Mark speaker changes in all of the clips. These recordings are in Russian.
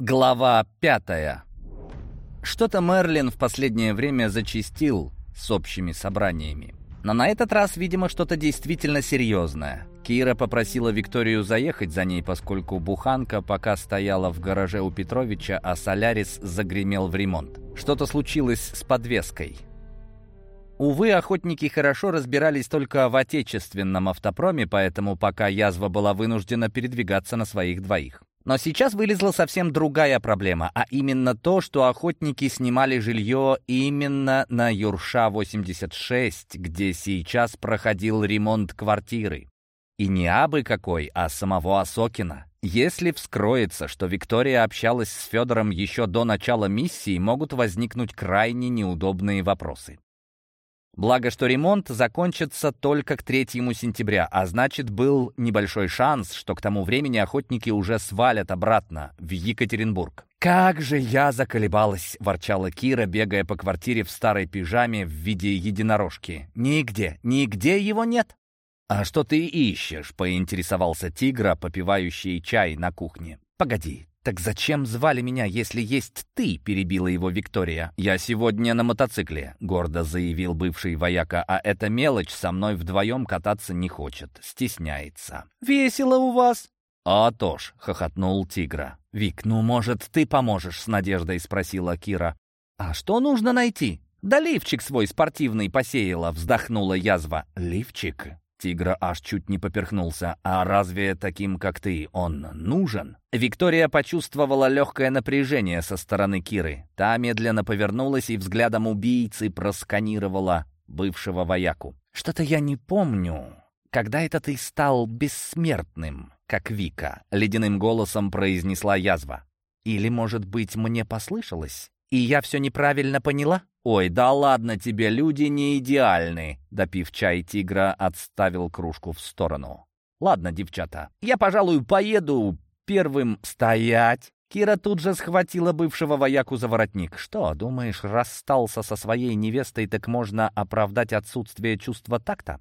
Speaker 1: Глава пятая. Что-то Мерлин в последнее время зачистил с общими собраниями. Но на этот раз, видимо, что-то действительно серьезное. Кира попросила Викторию заехать за ней, поскольку буханка пока стояла в гараже у Петровича, а Солярис загремел в ремонт. Что-то случилось с подвеской. Увы, охотники хорошо разбирались только в отечественном автопроме, поэтому пока язва была вынуждена передвигаться на своих двоих. Но сейчас вылезла совсем другая проблема, а именно то, что охотники снимали жилье именно на Юрша-86, где сейчас проходил ремонт квартиры. И не абы какой, а самого Осокина. Если вскроется, что Виктория общалась с Федором еще до начала миссии, могут возникнуть крайне неудобные вопросы. Благо, что ремонт закончится только к 3 сентября, а значит, был небольшой шанс, что к тому времени охотники уже свалят обратно в Екатеринбург. «Как же я заколебалась!» — ворчала Кира, бегая по квартире в старой пижаме в виде единорожки. «Нигде, нигде его нет!» «А что ты ищешь?» — поинтересовался тигра, попивающий чай на кухне. «Погоди, «Так зачем звали меня, если есть ты?» — перебила его Виктория. «Я сегодня на мотоцикле», — гордо заявил бывший вояка, «а эта мелочь со мной вдвоем кататься не хочет, стесняется». «Весело у вас?» «А то ж», — хохотнул тигра. «Вик, ну, может, ты поможешь?» — с надеждой спросила Кира. «А что нужно найти?» «Да лифчик свой спортивный посеяла», — вздохнула язва. «Лифчик?» Тигра аж чуть не поперхнулся. «А разве таким, как ты, он нужен?» Виктория почувствовала легкое напряжение со стороны Киры. Та медленно повернулась и взглядом убийцы просканировала бывшего вояку. «Что-то я не помню. Когда это ты стал бессмертным, как Вика?» — ледяным голосом произнесла язва. «Или, может быть, мне послышалось?» И я все неправильно поняла? Ой, да ладно тебе, люди не идеальны. Допив чай, тигра отставил кружку в сторону. Ладно, девчата, я, пожалуй, поеду первым стоять. Кира тут же схватила бывшего вояку за воротник. «Что, думаешь, расстался со своей невестой, так можно оправдать отсутствие чувства такта?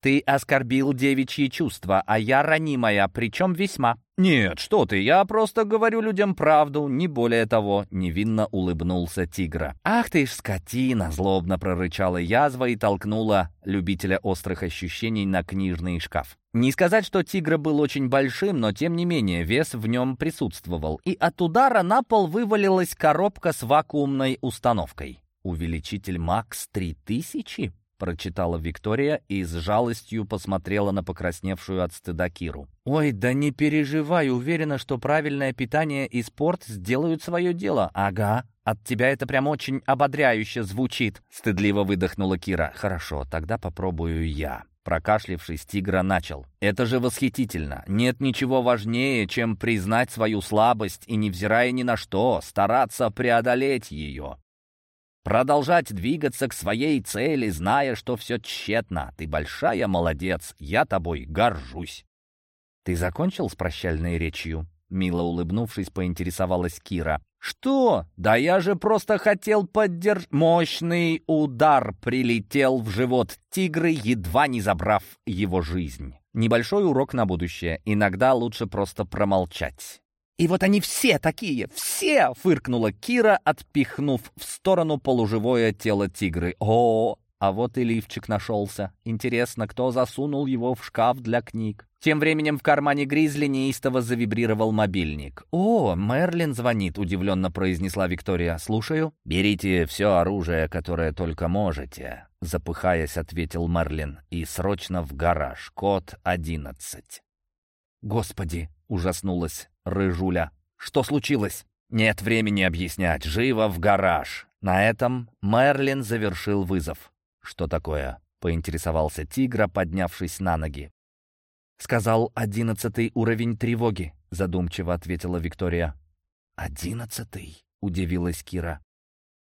Speaker 1: Ты оскорбил девичьи чувства, а я ранимая, причем весьма. «Нет, что ты, я просто говорю людям правду, не более того», — невинно улыбнулся тигра. «Ах ты ж скотина!» — злобно прорычала язва и толкнула любителя острых ощущений на книжный шкаф. Не сказать, что тигр был очень большим, но тем не менее вес в нем присутствовал, и от удара на пол вывалилась коробка с вакуумной установкой. «Увеличитель Макс 3000?» Прочитала Виктория и с жалостью посмотрела на покрасневшую от стыда Киру. «Ой, да не переживай, уверена, что правильное питание и спорт сделают свое дело. Ага, от тебя это прям очень ободряюще звучит», — стыдливо выдохнула Кира. «Хорошо, тогда попробую я». Прокашлившись, тигра начал. «Это же восхитительно. Нет ничего важнее, чем признать свою слабость и, невзирая ни на что, стараться преодолеть ее. Продолжать двигаться к своей цели, зная, что все тщетно. Ты большая молодец, я тобой горжусь. Ты закончил с прощальной речью? Мило улыбнувшись, поинтересовалась Кира. «Что? Да я же просто хотел поддержать...» Мощный удар прилетел в живот тигры, едва не забрав его жизнь. Небольшой урок на будущее. Иногда лучше просто промолчать. «И вот они все такие, все!» — фыркнула Кира, отпихнув в сторону полуживое тело тигры. «О, а вот и лифчик нашелся. Интересно, кто засунул его в шкаф для книг?» Тем временем в кармане Гризли неистово завибрировал мобильник. «О, Мерлин звонит», — удивленно произнесла Виктория. «Слушаю». «Берите все оружие, которое только можете», — запыхаясь, ответил Мерлин. «И срочно в гараж. Код одиннадцать». «Господи!» — ужаснулась Рыжуля. «Что случилось?» «Нет времени объяснять. Живо в гараж!» На этом Мерлин завершил вызов. «Что такое?» — поинтересовался тигра, поднявшись на ноги. «Сказал одиннадцатый уровень тревоги», — задумчиво ответила Виктория. «Одиннадцатый?» — удивилась Кира.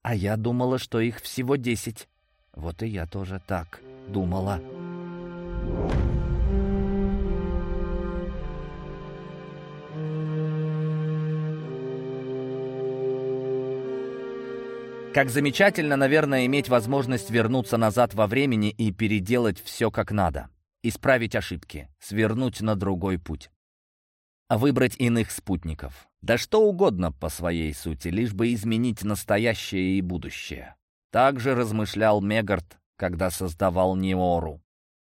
Speaker 1: «А я думала, что их всего десять». «Вот и я тоже так думала». Как замечательно, наверное, иметь возможность вернуться назад во времени и переделать все как надо. Исправить ошибки, свернуть на другой путь. выбрать иных спутников. Да что угодно по своей сути, лишь бы изменить настоящее и будущее. Так же размышлял Мегарт, когда создавал Неору.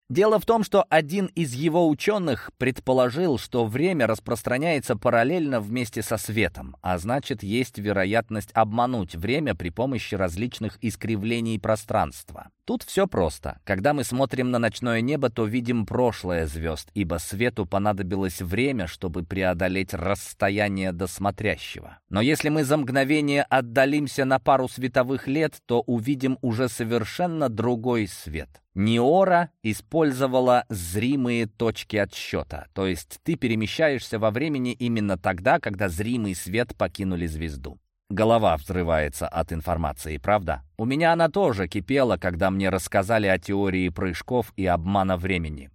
Speaker 1: Дело в том, что один из его ученых предположил, что время распространяется параллельно вместе со светом, а значит, есть вероятность обмануть время при помощи различных искривлений пространства. Тут все просто. Когда мы смотрим на ночное небо, то видим прошлое звезд, ибо свету понадобилось время, чтобы преодолеть расстояние до смотрящего. Но если мы за мгновение отдалимся на пару световых лет, то увидим уже совершенно другой свет. Неора использовала зримые точки отсчета, то есть ты перемещаешься во времени именно тогда, когда зримый свет покинули звезду. Голова взрывается от информации, правда? У меня она тоже кипела, когда мне рассказали о теории прыжков и обмана времени.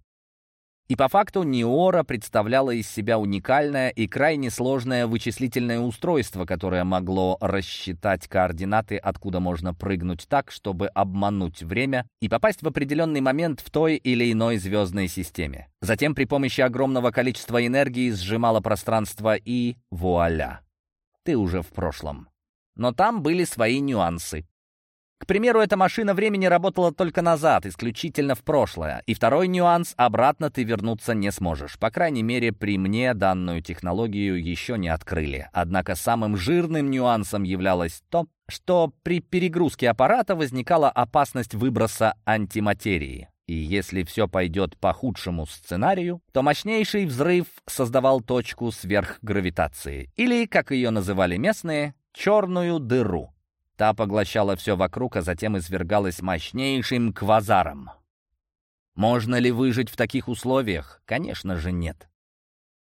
Speaker 1: И по факту Неора представляла из себя уникальное и крайне сложное вычислительное устройство, которое могло рассчитать координаты, откуда можно прыгнуть так, чтобы обмануть время и попасть в определенный момент в той или иной звездной системе. Затем при помощи огромного количества энергии сжимала пространство и вуаля ты уже в прошлом. Но там были свои нюансы. К примеру, эта машина времени работала только назад, исключительно в прошлое. И второй нюанс — обратно ты вернуться не сможешь. По крайней мере, при мне данную технологию еще не открыли. Однако самым жирным нюансом являлось то, что при перегрузке аппарата возникала опасность выброса антиматерии. И если все пойдет по худшему сценарию, то мощнейший взрыв создавал точку сверхгравитации, или, как ее называли местные, черную дыру. Та поглощала все вокруг, а затем извергалась мощнейшим квазаром. Можно ли выжить в таких условиях? Конечно же нет.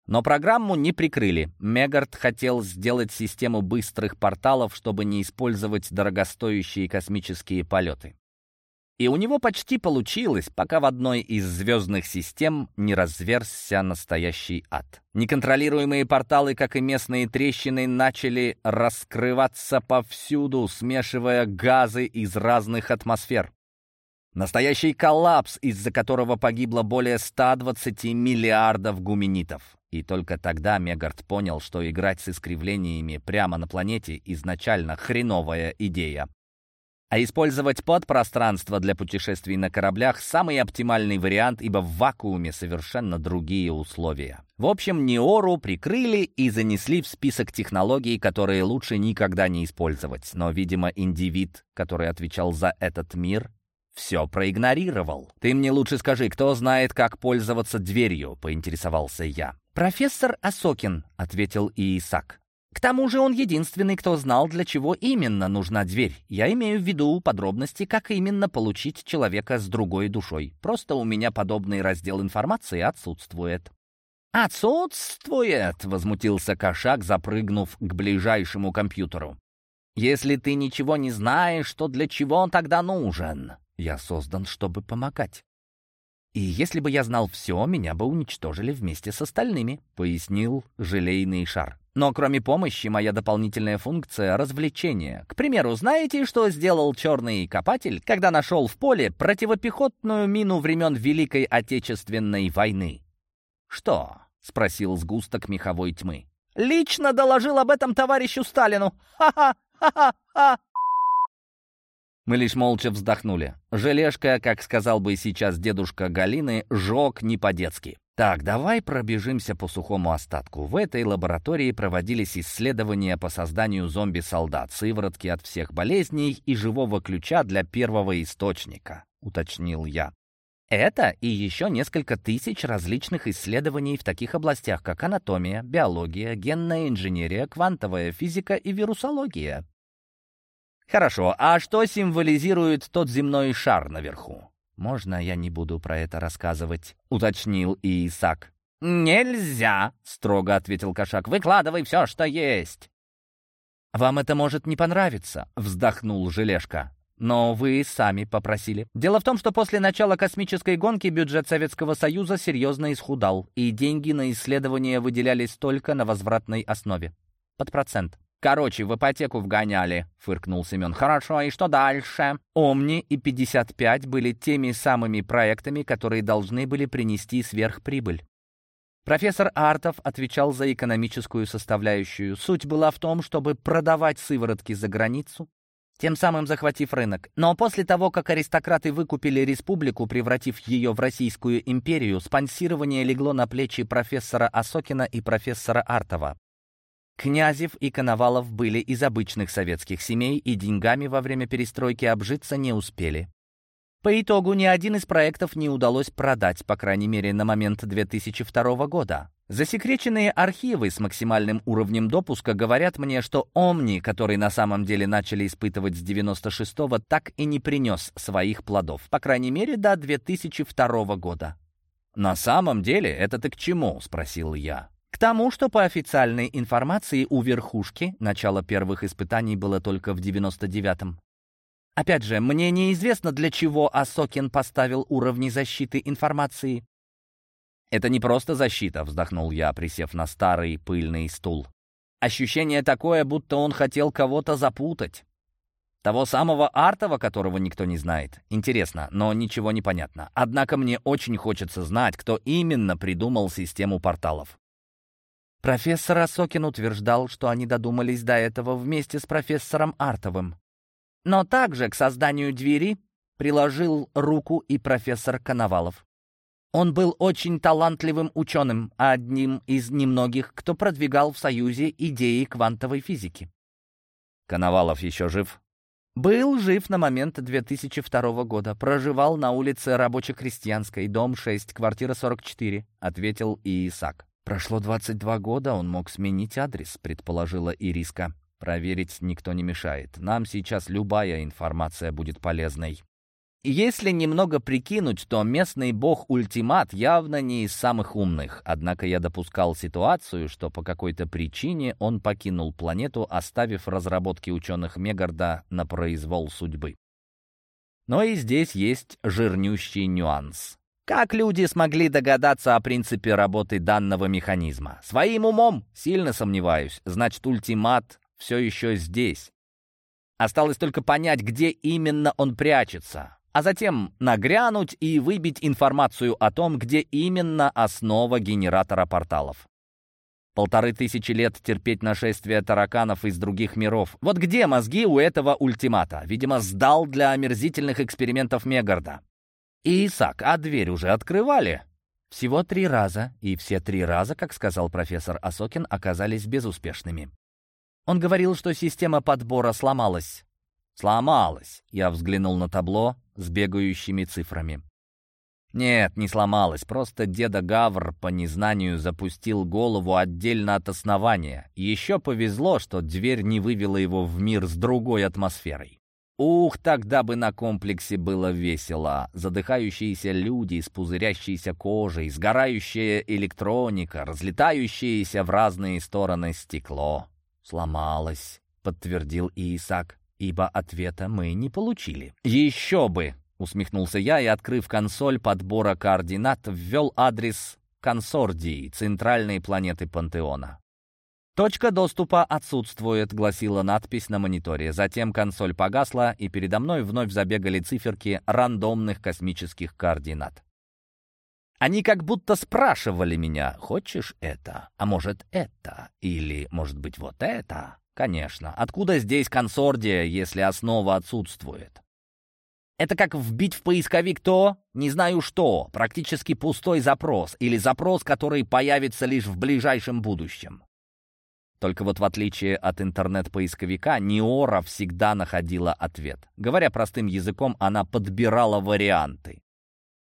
Speaker 1: Но программу не прикрыли. Мегард хотел сделать систему быстрых порталов, чтобы не использовать дорогостоящие космические полеты. И у него почти получилось, пока в одной из звездных систем не разверзся настоящий ад. Неконтролируемые порталы, как и местные трещины, начали раскрываться повсюду, смешивая газы из разных атмосфер. Настоящий коллапс, из-за которого погибло более 120 миллиардов гуменитов. И только тогда Мегард понял, что играть с искривлениями прямо на планете изначально хреновая идея. А использовать подпространство для путешествий на кораблях – самый оптимальный вариант, ибо в вакууме совершенно другие условия. В общем, Неору прикрыли и занесли в список технологий, которые лучше никогда не использовать. Но, видимо, индивид, который отвечал за этот мир, все проигнорировал. «Ты мне лучше скажи, кто знает, как пользоваться дверью?» — поинтересовался я. «Профессор Осокин», — ответил Иисак. К тому же он единственный, кто знал, для чего именно нужна дверь. Я имею в виду подробности, как именно получить человека с другой душой. Просто у меня подобный раздел информации отсутствует. «Отсутствует!» — возмутился кошак, запрыгнув к ближайшему компьютеру. «Если ты ничего не знаешь, то для чего он тогда нужен?» «Я создан, чтобы помогать». «И если бы я знал все, меня бы уничтожили вместе с остальными», — пояснил желейный шар. Но кроме помощи, моя дополнительная функция — развлечение. К примеру, знаете, что сделал черный копатель, когда нашел в поле противопехотную мину времен Великой Отечественной войны? «Что?» — спросил сгусток меховой тьмы. «Лично доложил об этом товарищу Сталину! Ха-ха! Ха-ха-ха!» Мы лишь молча вздохнули. Желешка, как сказал бы сейчас дедушка Галины, жег не по-детски. Так, давай пробежимся по сухому остатку. В этой лаборатории проводились исследования по созданию зомби-солдат, сыворотки от всех болезней и живого ключа для первого источника, уточнил я. Это и еще несколько тысяч различных исследований в таких областях, как анатомия, биология, генная инженерия, квантовая физика и вирусология. Хорошо, а что символизирует тот земной шар наверху? «Можно я не буду про это рассказывать?» — уточнил Иисак. «Нельзя!» — строго ответил кошак. «Выкладывай все, что есть!» «Вам это может не понравиться», — вздохнул Желешка. «Но вы сами попросили. Дело в том, что после начала космической гонки бюджет Советского Союза серьезно исхудал, и деньги на исследования выделялись только на возвратной основе. Под процент. «Короче, в ипотеку вгоняли», — фыркнул Семен. «Хорошо, и что дальше?» «Омни» и «55» были теми самыми проектами, которые должны были принести сверхприбыль. Профессор Артов отвечал за экономическую составляющую. Суть была в том, чтобы продавать сыворотки за границу, тем самым захватив рынок. Но после того, как аристократы выкупили республику, превратив ее в Российскую империю, спонсирование легло на плечи профессора Осокина и профессора Артова. Князев и Коновалов были из обычных советских семей и деньгами во время перестройки обжиться не успели. По итогу ни один из проектов не удалось продать, по крайней мере, на момент 2002 года. Засекреченные архивы с максимальным уровнем допуска говорят мне, что Омни, который на самом деле начали испытывать с 96-го, так и не принес своих плодов, по крайней мере, до 2002 года. «На самом деле это ты к чему?» — спросил я. К тому, что по официальной информации у верхушки начало первых испытаний было только в 99-м. Опять же, мне неизвестно, для чего Асокин поставил уровни защиты информации. «Это не просто защита», — вздохнул я, присев на старый пыльный стул. «Ощущение такое, будто он хотел кого-то запутать. Того самого Артова, которого никто не знает. Интересно, но ничего не понятно. Однако мне очень хочется знать, кто именно придумал систему порталов. Профессор Асокин утверждал, что они додумались до этого вместе с профессором Артовым. Но также к созданию двери приложил руку и профессор Коновалов. Он был очень талантливым ученым, одним из немногих, кто продвигал в Союзе идеи квантовой физики. Коновалов еще жив? Был жив на момент 2002 года. Проживал на улице Рабоче-Крестьянской, дом 6, квартира 44, ответил Исаак. Прошло 22 года, он мог сменить адрес, предположила Ириска. Проверить никто не мешает. Нам сейчас любая информация будет полезной. Если немного прикинуть, то местный бог-ультимат явно не из самых умных. Однако я допускал ситуацию, что по какой-то причине он покинул планету, оставив разработки ученых Мегарда на произвол судьбы. Но и здесь есть жирнющий нюанс. Как люди смогли догадаться о принципе работы данного механизма? Своим умом? Сильно сомневаюсь. Значит, ультимат все еще здесь. Осталось только понять, где именно он прячется, а затем нагрянуть и выбить информацию о том, где именно основа генератора порталов. Полторы тысячи лет терпеть нашествие тараканов из других миров. Вот где мозги у этого ультимата? Видимо, сдал для омерзительных экспериментов Мегарда. Исаак, а дверь уже открывали? Всего три раза, и все три раза, как сказал профессор Осокин, оказались безуспешными. Он говорил, что система подбора сломалась. «Сломалась!» — я взглянул на табло с бегающими цифрами. Нет, не сломалась, просто деда Гавр по незнанию запустил голову отдельно от основания. Еще повезло, что дверь не вывела его в мир с другой атмосферой. Ух, тогда бы на комплексе было весело. Задыхающиеся люди с пузырящейся кожей, сгорающая электроника, разлетающееся в разные стороны стекло. «Сломалась», — подтвердил Иисак, «ибо ответа мы не получили». «Еще бы!» — усмехнулся я и, открыв консоль подбора координат, ввел адрес Консордии, центральной планеты Пантеона. «Точка доступа отсутствует», — гласила надпись на мониторе. Затем консоль погасла, и передо мной вновь забегали циферки рандомных космических координат. Они как будто спрашивали меня, хочешь это, а может это, или может быть вот это? Конечно, откуда здесь консордия, если основа отсутствует? Это как вбить в поисковик то, не знаю что, практически пустой запрос, или запрос, который появится лишь в ближайшем будущем. Только вот в отличие от интернет-поисковика, Неора всегда находила ответ. Говоря простым языком, она подбирала варианты.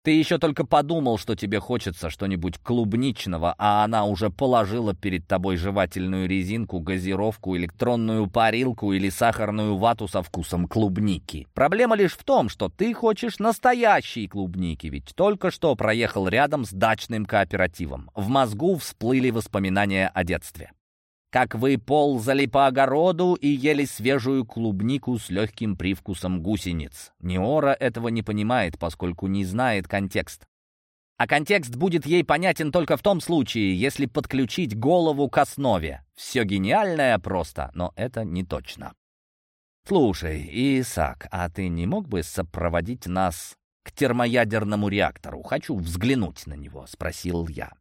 Speaker 1: Ты еще только подумал, что тебе хочется что-нибудь клубничного, а она уже положила перед тобой жевательную резинку, газировку, электронную парилку или сахарную вату со вкусом клубники. Проблема лишь в том, что ты хочешь настоящей клубники, ведь только что проехал рядом с дачным кооперативом. В мозгу всплыли воспоминания о детстве как вы ползали по огороду и ели свежую клубнику с легким привкусом гусениц. Неора этого не понимает, поскольку не знает контекст. А контекст будет ей понятен только в том случае, если подключить голову к основе. Все гениальное просто, но это не точно. «Слушай, Исаак, а ты не мог бы сопроводить нас к термоядерному реактору? Хочу взглянуть на него», — спросил я.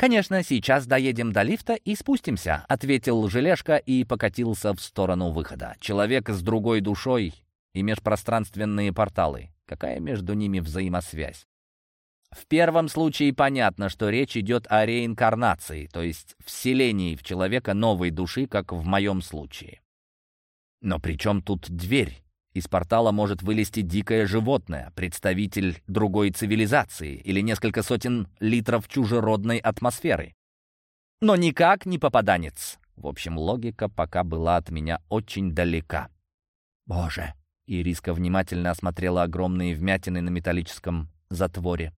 Speaker 1: «Конечно, сейчас доедем до лифта и спустимся», — ответил Желешка и покатился в сторону выхода. «Человек с другой душой и межпространственные порталы. Какая между ними взаимосвязь?» В первом случае понятно, что речь идет о реинкарнации, то есть вселении в человека новой души, как в моем случае. Но при чем тут дверь? Из портала может вылезти дикое животное, представитель другой цивилизации или несколько сотен литров чужеродной атмосферы. Но никак не попаданец. В общем, логика пока была от меня очень далека. «Боже!» — Ириска внимательно осмотрела огромные вмятины на металлическом затворе.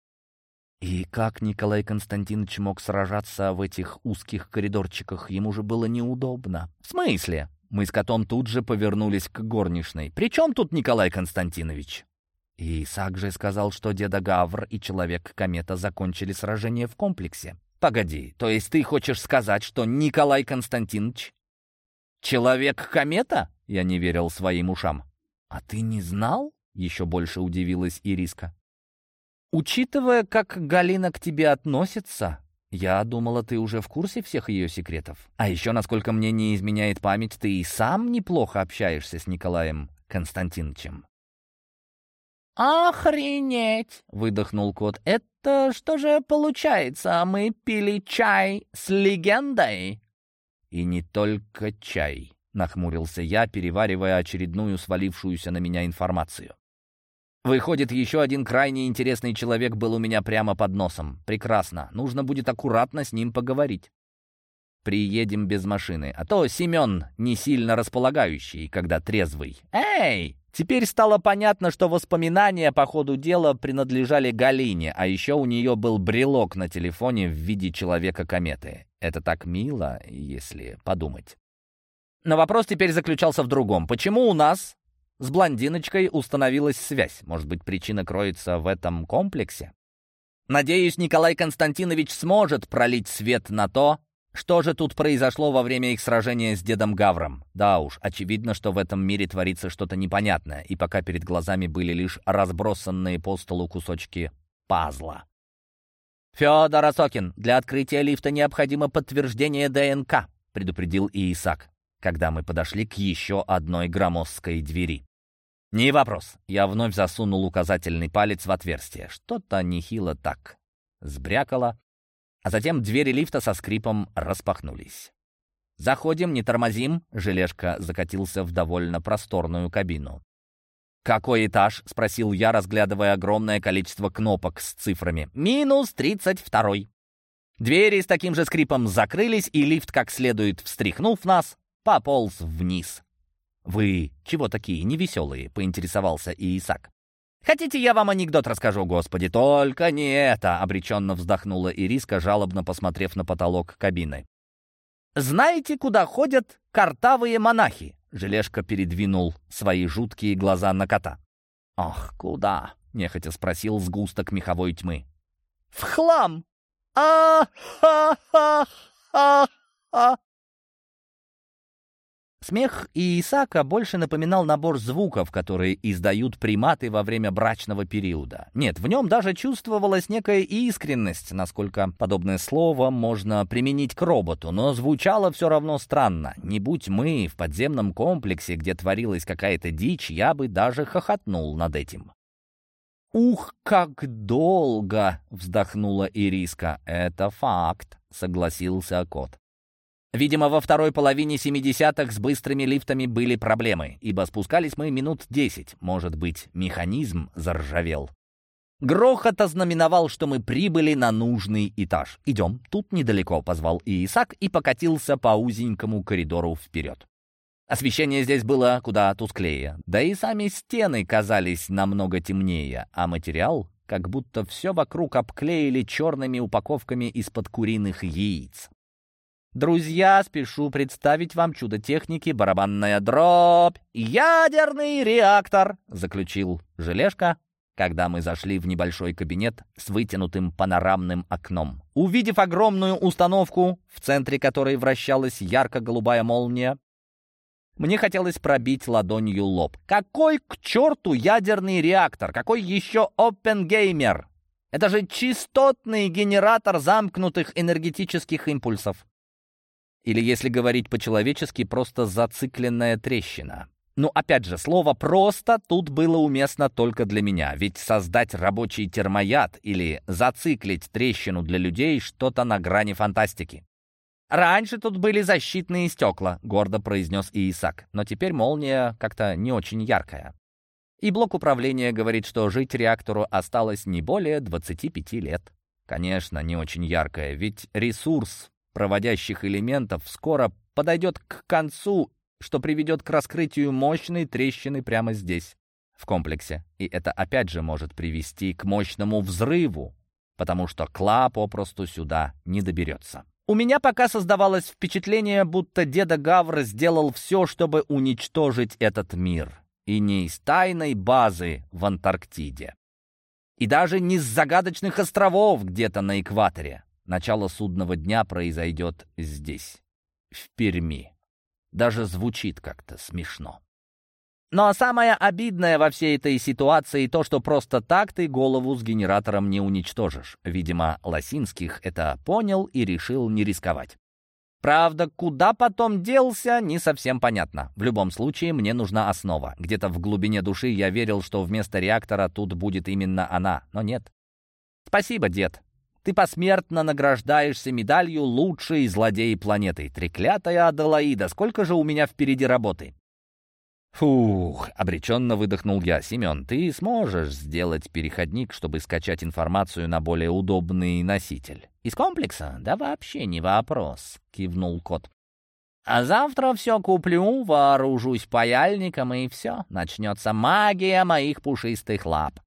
Speaker 1: И как Николай Константинович мог сражаться в этих узких коридорчиках? Ему же было неудобно. «В смысле?» Мы с котом тут же повернулись к горничной. «При чем тут Николай Константинович?» И Исаак же сказал, что деда Гавр и Человек-комета закончили сражение в комплексе. «Погоди, то есть ты хочешь сказать, что Николай Константинович Человек-комета?» Я не верил своим ушам. «А ты не знал?» — еще больше удивилась Ириска. «Учитывая, как Галина к тебе относится, «Я думала, ты уже в курсе всех ее секретов. А еще, насколько мне не изменяет память, ты и сам неплохо общаешься с Николаем Константиновичем».
Speaker 2: «Охренеть!» — выдохнул кот. «Это что же получается? Мы пили чай с легендой?»
Speaker 1: «И не только чай», — нахмурился я, переваривая очередную свалившуюся на меня информацию. Выходит, еще один крайне интересный человек был у меня прямо под носом. Прекрасно. Нужно будет аккуратно с ним поговорить. Приедем без машины. А то Семен не сильно располагающий, когда трезвый. Эй! Теперь стало понятно, что воспоминания по ходу дела принадлежали Галине, а еще у нее был брелок на телефоне в виде человека-кометы. Это так мило, если подумать. Но вопрос теперь заключался в другом. Почему у нас с блондиночкой установилась связь. Может быть, причина кроется в этом комплексе? Надеюсь, Николай Константинович сможет пролить свет на то, что же тут произошло во время их сражения с дедом Гавром. Да уж, очевидно, что в этом мире творится что-то непонятное, и пока перед глазами были лишь разбросанные по столу кусочки пазла. «Федор Осокин, для открытия лифта необходимо подтверждение ДНК», предупредил Иисак, когда мы подошли к еще одной громоздкой двери. «Не вопрос». Я вновь засунул указательный палец в отверстие. Что-то нехило так. Сбрякало. А затем двери лифта со скрипом распахнулись. «Заходим, не тормозим». Желешка закатился в довольно просторную кабину. «Какой этаж?» — спросил я, разглядывая огромное количество кнопок с цифрами. «Минус тридцать второй». Двери с таким же скрипом закрылись, и лифт, как следует встряхнув нас, пополз вниз. «Вы чего такие невеселые?» — поинтересовался Иисак. «Хотите, я вам анекдот расскажу, Господи? Только не это!» — обреченно вздохнула Ириска, жалобно посмотрев на потолок кабины. «Знаете, куда ходят картавые монахи?» Желешка передвинул свои жуткие глаза на кота. «Ах, куда?» — нехотя спросил сгусток меховой тьмы.
Speaker 2: «В хлам! А-ха-ха-ха-ха!»
Speaker 1: Смех Исаака больше напоминал набор звуков, которые издают приматы во время брачного периода. Нет, в нем даже чувствовалась некая искренность, насколько подобное слово можно применить к роботу, но звучало все равно странно. Не будь мы в подземном комплексе, где творилась какая-то дичь, я бы даже хохотнул над этим. «Ух, как долго!» — вздохнула Ириска. «Это факт», — согласился кот. Видимо, во второй половине 70-х с быстрыми лифтами были проблемы, ибо спускались мы минут 10. Может быть, механизм заржавел. Грохот ознаменовал, что мы прибыли на нужный этаж. «Идем, тут недалеко», — позвал Иисак и покатился по узенькому коридору вперед. Освещение здесь было куда тусклее, да и сами стены казались намного темнее, а материал как будто все вокруг обклеили черными упаковками из-под куриных яиц. Друзья, спешу представить вам чудо техники, барабанная дробь, ядерный реактор, заключил Желешка, когда мы зашли в небольшой кабинет с вытянутым панорамным окном. Увидев огромную установку, в центре которой вращалась ярко-голубая молния, мне хотелось пробить ладонью лоб. Какой к черту ядерный реактор? Какой еще опенгеймер?
Speaker 2: Это же частотный генератор замкнутых энергетических импульсов. Или, если говорить по-человечески, просто зацикленная трещина. Ну, опять же, слово «просто» тут было уместно только для меня, ведь создать рабочий термояд или зациклить трещину для людей — что-то на грани фантастики. «Раньше тут были защитные стекла», — гордо произнес Иисак, «но теперь молния как-то не очень яркая». И блок управления говорит, что жить реактору осталось не более 25 лет. Конечно, не очень яркая, ведь ресурс проводящих элементов скоро подойдет к концу что приведет к раскрытию мощной трещины прямо здесь, в комплексе. И это опять же может привести к мощному взрыву, потому что Кла попросту сюда не доберется. У меня пока создавалось впечатление, будто деда Гавр сделал все, чтобы уничтожить этот мир. И не из тайной базы в Антарктиде. И даже не с загадочных островов где-то на экваторе. Начало судного дня произойдет здесь, в Перми. Даже звучит как-то смешно. Но самое обидное во всей этой ситуации то, что просто так ты голову с генератором не уничтожишь. Видимо, Лосинских это понял и решил не рисковать. Правда, куда потом делся, не совсем понятно. В любом случае, мне нужна основа. Где-то в глубине души я верил, что вместо реактора тут будет именно она, но нет. Спасибо, дед. Ты посмертно награждаешься медалью «Лучший злодей планеты». Треклятая Аделаида, сколько же у меня впереди работы?» «Фух», — обреченно выдохнул я. «Семен, ты сможешь сделать переходник, чтобы скачать информацию на более удобный носитель?» «Из комплекса? Да вообще не вопрос», — кивнул кот. «А завтра все куплю, вооружусь паяльником, и все. Начнется магия моих пушистых лап.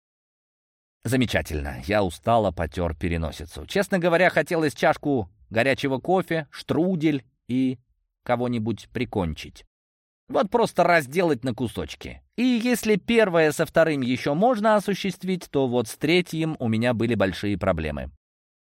Speaker 2: Замечательно. Я устало потер переносицу. Честно говоря, хотелось чашку горячего кофе, штрудель и кого-нибудь прикончить. Вот просто разделать на кусочки. И если первое со вторым еще можно осуществить, то вот с третьим у меня были большие проблемы.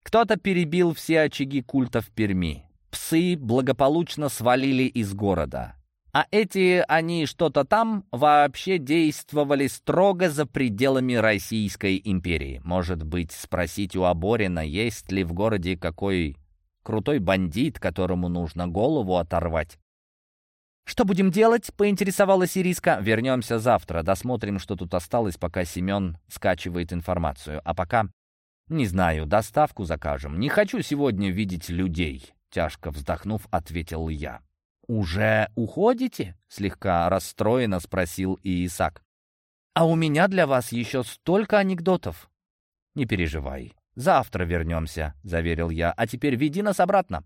Speaker 2: Кто-то перебил все очаги культа в Перми. Псы благополучно свалили из города. А эти они что-то там вообще действовали строго за пределами Российской империи. Может быть, спросить у Аборина, есть ли в городе какой крутой бандит, которому нужно голову оторвать. «Что будем делать?» — поинтересовалась Ириска. «Вернемся завтра, досмотрим, что тут осталось, пока Семен скачивает информацию. А пока, не знаю, доставку закажем. Не хочу сегодня видеть людей», — тяжко вздохнув, ответил я. «Уже уходите?» — слегка расстроенно спросил Иисак. «А у меня для вас еще столько анекдотов». «Не переживай, завтра вернемся», — заверил я. «А теперь веди нас обратно».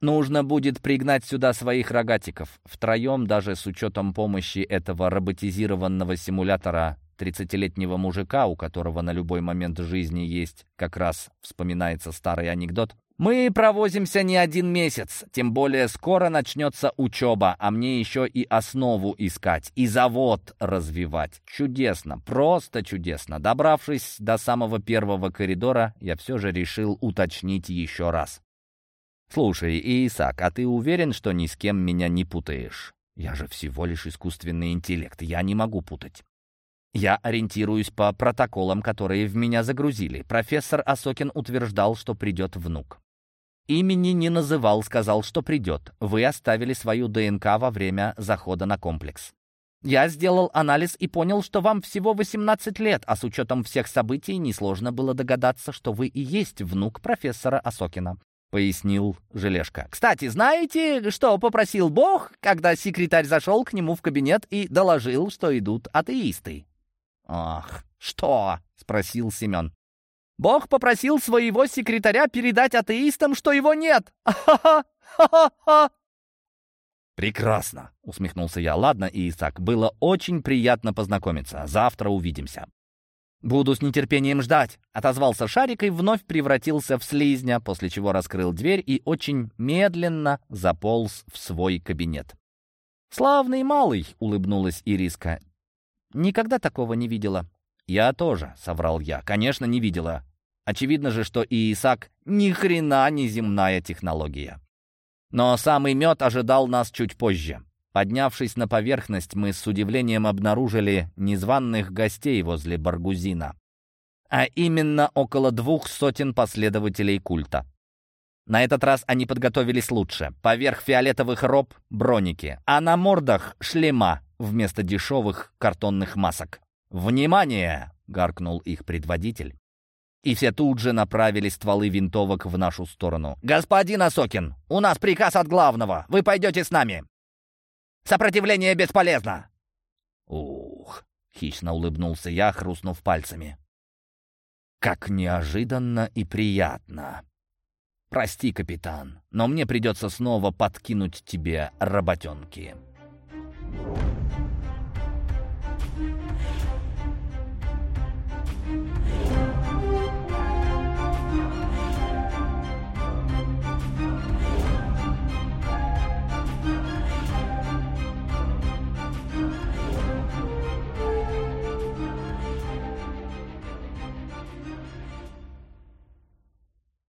Speaker 2: Нужно будет пригнать сюда своих рогатиков. Втроем, даже с учетом помощи этого роботизированного симулятора тридцатилетнего мужика, у которого на любой момент жизни есть, как раз вспоминается старый анекдот, мы провозимся не один месяц, тем более скоро начнется учеба, а мне еще и основу искать, и завод развивать. Чудесно, просто чудесно. Добравшись до самого первого коридора, я все же решил уточнить еще раз. «Слушай, Исаак, а ты уверен, что ни с кем меня не путаешь? Я же всего лишь искусственный интеллект, я не могу путать». Я ориентируюсь по протоколам, которые в меня загрузили. Профессор Осокин утверждал, что придет внук. Имени не называл, сказал, что придет. Вы оставили свою ДНК во время захода на комплекс. Я сделал анализ и понял, что вам всего 18 лет, а с учетом всех событий несложно было догадаться, что вы и есть внук профессора Осокина. — пояснил Желешка. «Кстати, знаете, что попросил Бог, когда секретарь зашел к нему в кабинет и доложил, что идут атеисты?» «Ах, что?» — спросил Семен. Бог попросил своего секретаря передать атеистам, что его нет. Ха-ха-ха-ха-ха!» «Прекрасно!» — усмехнулся я. «Ладно, Исаак, было очень приятно познакомиться. Завтра увидимся». «Буду с нетерпением ждать», — отозвался Шарик и вновь превратился в слизня, после чего раскрыл дверь и очень медленно заполз в свой кабинет. «Славный малый», — улыбнулась Ириска. «Никогда такого не видела». «Я тоже», — соврал я. «Конечно, не видела. Очевидно же, что и Исаак ни хрена не земная технология». Но самый мед ожидал нас чуть позже. Поднявшись на поверхность, мы с удивлением обнаружили незваных гостей возле Баргузина. а именно около двух сотен последователей культа. На этот раз они подготовились лучше. Поверх фиолетовых роб — броники, а на мордах — шлема вместо дешевых картонных масок. «Внимание!» — гаркнул их предводитель. И все тут же направили стволы винтовок в нашу сторону. «Господин Осокин, у нас приказ от главного. Вы пойдете с нами. Сопротивление бесполезно!» «Ух!» — хищно улыбнулся я, хрустнув пальцами. «Как неожиданно и приятно!» «Прости, капитан, но мне придется снова подкинуть тебе работенки».